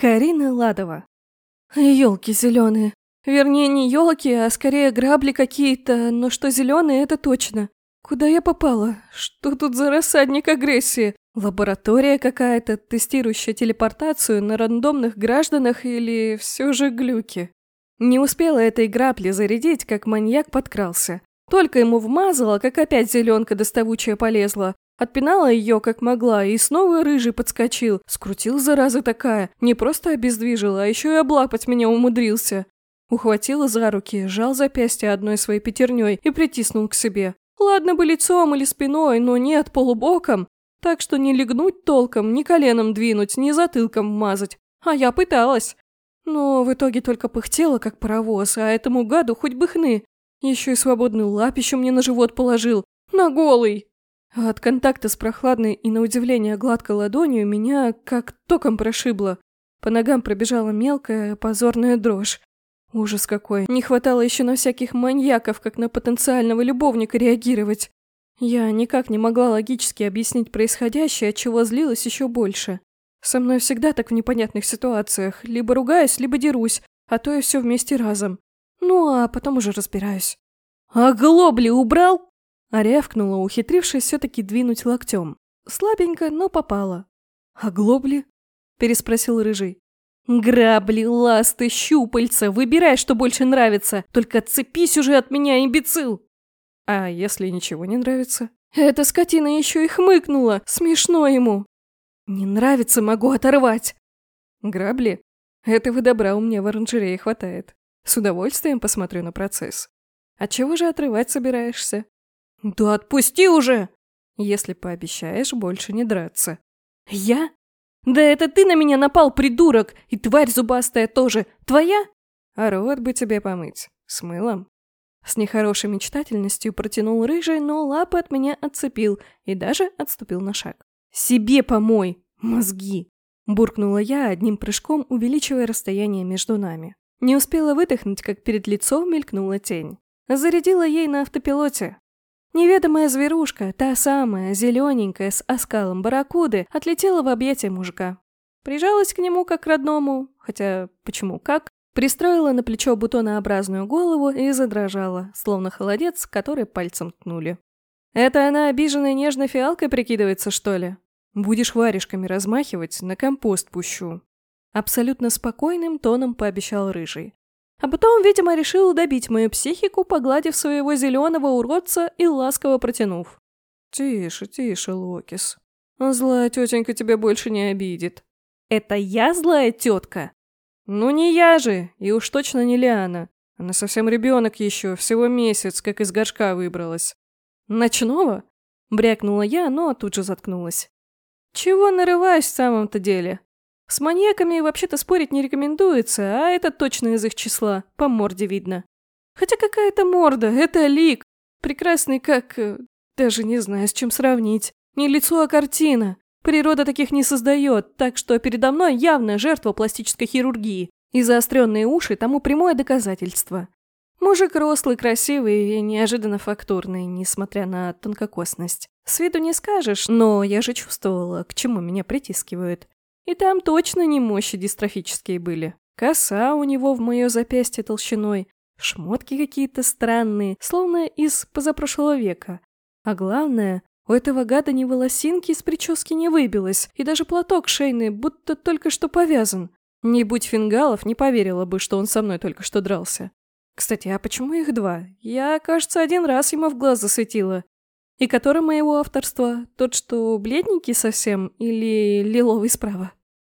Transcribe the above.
Карина Ладова. Елки зеленые. Вернее, не елки, а скорее грабли какие-то, но что зеленые, это точно. Куда я попала? Что тут за рассадник агрессии? Лаборатория какая-то, тестирующая телепортацию на рандомных гражданах или все же глюки? Не успела этой грабли зарядить, как маньяк подкрался. Только ему вмазала, как опять зеленка доставучая полезла. Отпинала ее, как могла, и снова рыжий подскочил. Скрутил, зараза такая. Не просто обездвижил, а еще и облапать меня умудрился. Ухватила за руки, сжал запястье одной своей пятерней и притиснул к себе. Ладно бы лицом или спиной, но нет, полубоком. Так что не легнуть толком, ни коленом двинуть, ни затылком вмазать. А я пыталась. Но в итоге только пыхтела, как паровоз, а этому гаду хоть бы хны. Еще и свободную лапищу мне на живот положил. На голый. От контакта с прохладной и, на удивление, гладкой ладонью меня как током прошибло. По ногам пробежала мелкая, позорная дрожь. Ужас какой. Не хватало еще на всяких маньяков, как на потенциального любовника реагировать. Я никак не могла логически объяснить происходящее, чего злилась еще больше. Со мной всегда так в непонятных ситуациях. Либо ругаюсь, либо дерусь, а то и все вместе разом. Ну, а потом уже разбираюсь. «А глобли убрал?» А рявкнула, ухитрившись все-таки двинуть локтем. Слабенько, но попала. «А глобли?» переспросил Рыжий. «Грабли, ласты, щупальца, выбирай, что больше нравится, только цепись уже от меня, имбецил!» «А если ничего не нравится?» «Эта скотина еще и хмыкнула, смешно ему!» «Не нравится, могу оторвать!» «Грабли? Этого добра у меня в оранжерее хватает. С удовольствием посмотрю на процесс. От чего же отрывать собираешься?» «Да отпусти уже!» «Если пообещаешь больше не драться». «Я? «Да это ты на меня напал, придурок! И тварь зубастая тоже! Твоя?» «А рот бы тебе помыть. С мылом?» С нехорошей мечтательностью протянул рыжий, но лапы от меня отцепил и даже отступил на шаг. «Себе помой! Мозги!» Буркнула я, одним прыжком увеличивая расстояние между нами. Не успела выдохнуть, как перед лицом мелькнула тень. Зарядила ей на автопилоте, Неведомая зверушка, та самая, зелененькая, с оскалом барракуды, отлетела в объятия мужика. Прижалась к нему как к родному, хотя почему как, пристроила на плечо бутонообразную голову и задрожала, словно холодец, который пальцем ткнули. «Это она обиженной нежной фиалкой прикидывается, что ли? Будешь варежками размахивать, на компост пущу». Абсолютно спокойным тоном пообещал Рыжий. А потом, видимо, решил добить мою психику, погладив своего зеленого уродца и ласково протянув. «Тише, тише, Локис. Злая тетенька тебя больше не обидит». «Это я злая тетка?» «Ну не я же, и уж точно не Лиана. Она совсем ребенок еще, всего месяц, как из горшка выбралась». «Ночного?» – брякнула я, но тут же заткнулась. «Чего нарываюсь в самом-то деле? С маньяками вообще-то спорить не рекомендуется, а это точно из их числа, по морде видно. Хотя какая-то морда, это лик. Прекрасный как... Э, даже не знаю, с чем сравнить. Не лицо, а картина. Природа таких не создает, так что передо мной явная жертва пластической хирургии. И заостренные уши тому прямое доказательство. Мужик рослый, красивый и неожиданно фактурный, несмотря на тонкокосность. С виду не скажешь, но я же чувствовала, к чему меня притискивают. И там точно не мощи дистрофические были. Коса у него в мое запястье толщиной, шмотки какие-то странные, словно из позапрошлого века. А главное, у этого гада ни волосинки из прически не выбилось, и даже платок шейный будто только что повязан. Не будь фингалов, не поверила бы, что он со мной только что дрался. Кстати, а почему их два? Я, кажется, один раз ему в глаз засветила. И который моего авторства? Тот, что бледненький совсем или лиловый справа?